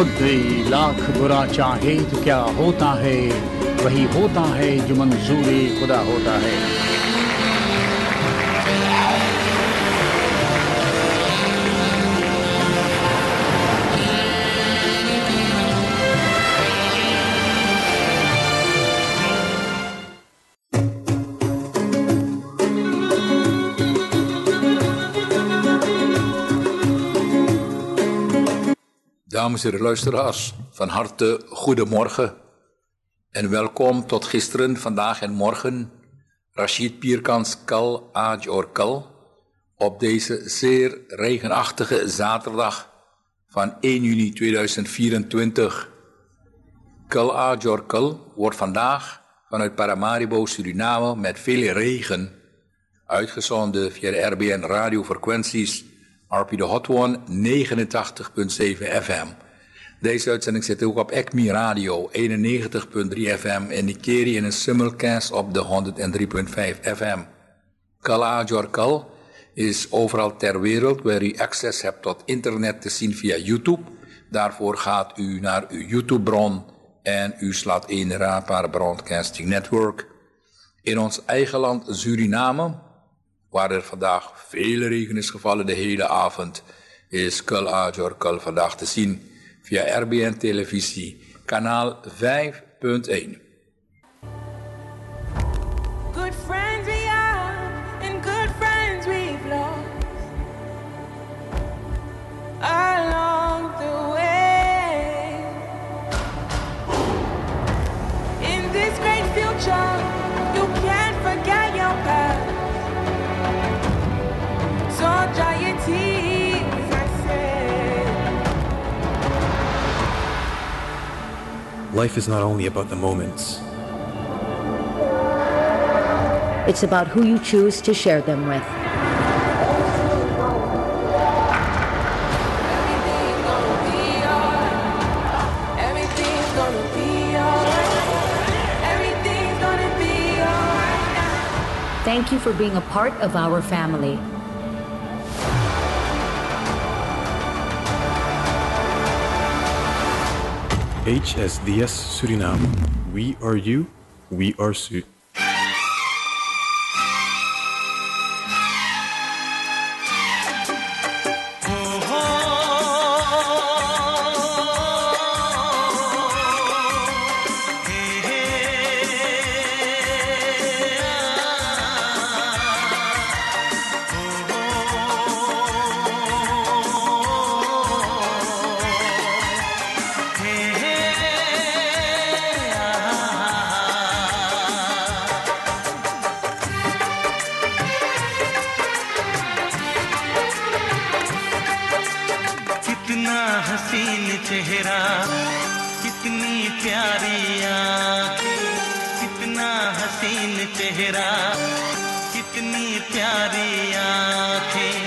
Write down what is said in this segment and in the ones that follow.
मुद्दे लाख बुरा चाहे तो क्या होता है? वही होता है जो मंजूरी खुदा होता है। Dames en luisteraars, van harte goedemorgen en welkom tot gisteren, vandaag en morgen. Rashid Pierkans Kal Ajor Kal op deze zeer regenachtige zaterdag van 1 juni 2024. Kal Ajor Kal wordt vandaag vanuit Paramaribo, Suriname met veel regen uitgezonden via de RBN radiofrequenties RP de Hot One 89.7 FM. Deze uitzending zit ook op ECMI Radio 91.3 FM in Nigeria en een simulcast op de 103.5 FM. Kala Jorkal is overal ter wereld waar u access hebt tot internet te zien via YouTube. Daarvoor gaat u naar uw YouTube-bron en u slaat in Rapa Broadcasting Network. In ons eigen land Suriname waar er vandaag veel regen is gevallen de hele avond, is Kul Ajor Kul vandaag te zien via RBN Televisie, kanaal 5.1. Life is not only about the moments, It's about who you choose to share them with. Thank you for being a part of our family. HSDS Suriname. We are you, we are Su. कितनी प्यारी आँखें,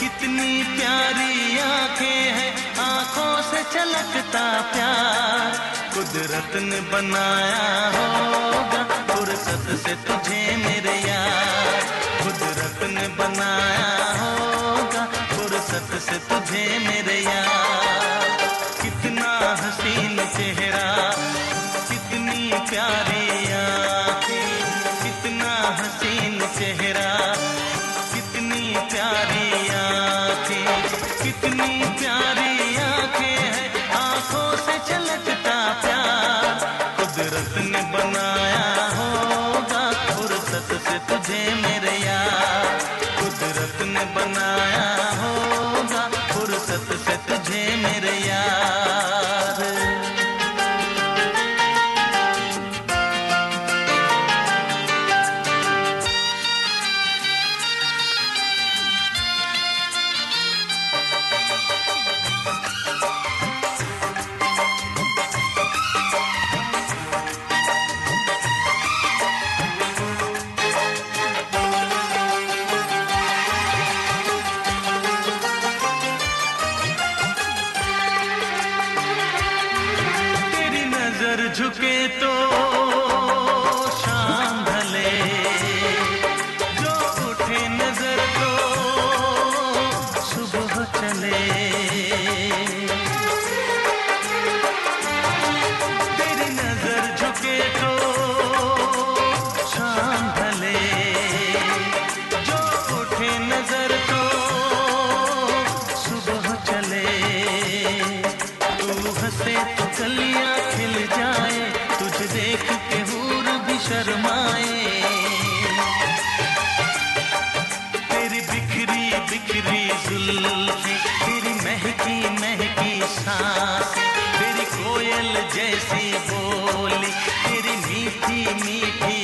कितनी प्यारी आँखें हैं। आँखों से छलकता प्यार, कुदरत ने बनाया होगा। फुर्सत से तुझे मेरे यार, कुदरत ने बनाया होगा। फुर्सत से तुझे मेरे यार। कितना हसीन चेहरा, कितनी प्यारी झुके तो उठे नज़र तो सुबह चले। तेरी नज़र झुके तो जो उठे नज़र तो शर्माए। तेरी बिखरी बिखरी जुल्फी, तेरी महकी महकी सांस, तेरी कोयल जैसी बोली, तेरी मीठी मीठी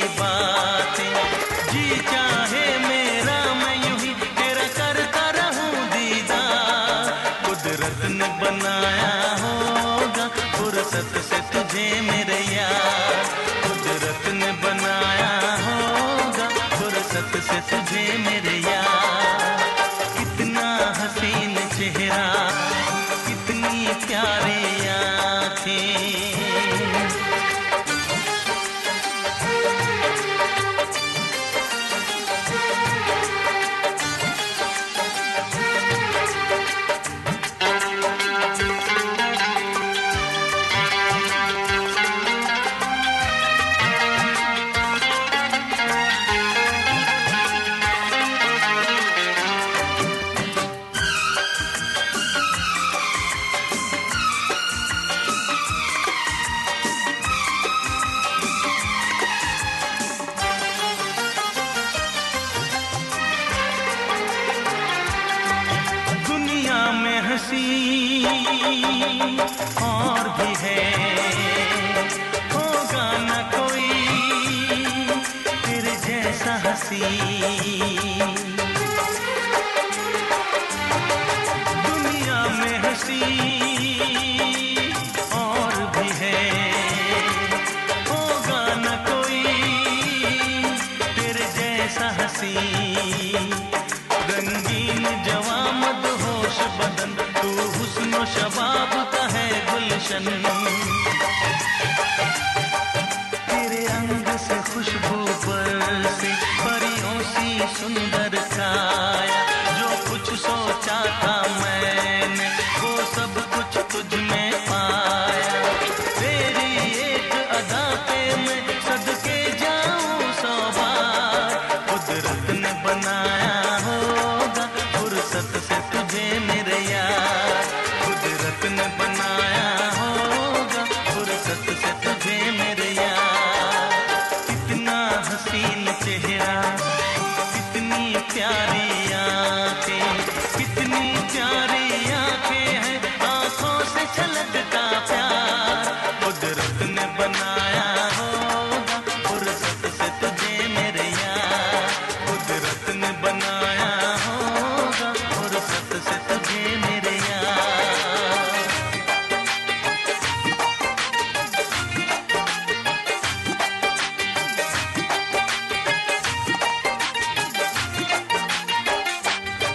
सुन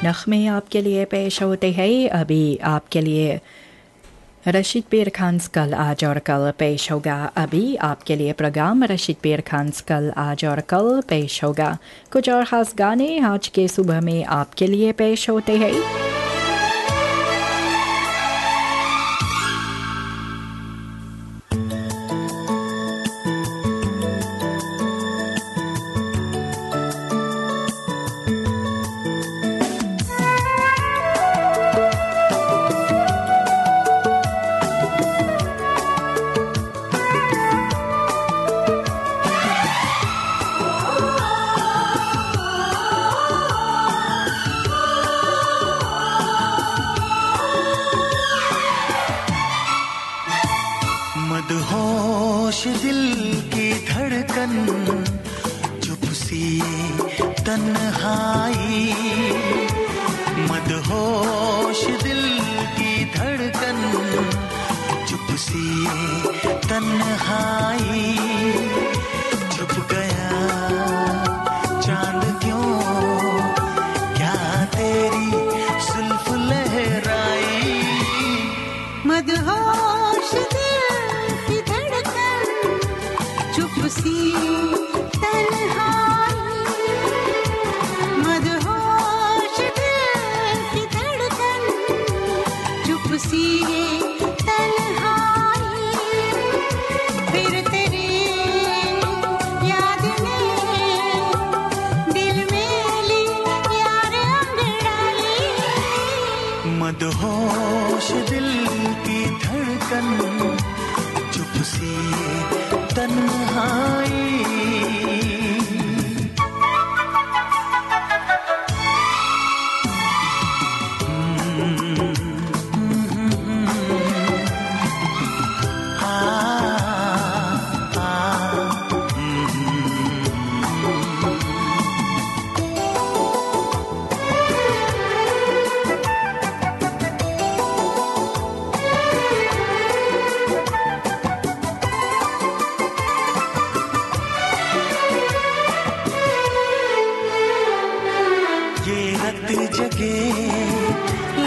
नखमे आपके लिए पेश होते हैं। अभी आपके लिए रशीद पीर खान कल आज और कल पेश होगा अभी आपके लिए प्रोग्राम रशीद पीर खान कल आज और कल पेश होगा। कुछ और ख़ास गाने आज के सुबह में आपके लिए पेश होते हैं। खामोश दिल की धड़कन चुप सी तन्हाई। मदहोश दिल की धड़कन चुप सी तन्हाई।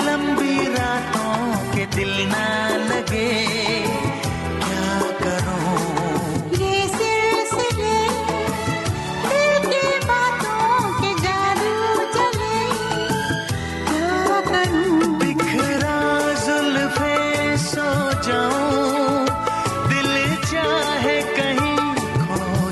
लंबी रातों के दिल ना लगे। क्या करो? ये सिलसिले दिल की बातों के जादू चले। क्या करूँ? बिखरा जुल्फे सो जाओ दिल चाहे कहीं खो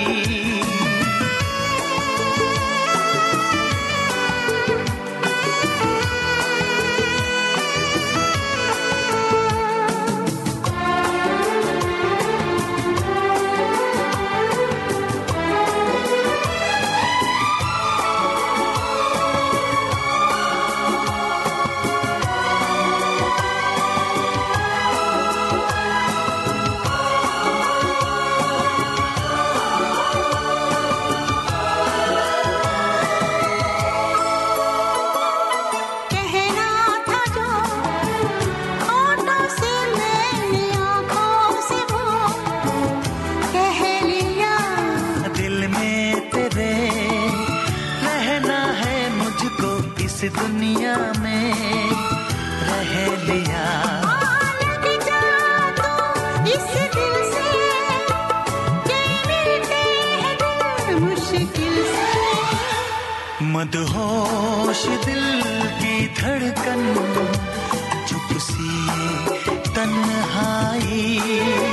मदहोश दिल की धड़कन चुप सी तन्हाई।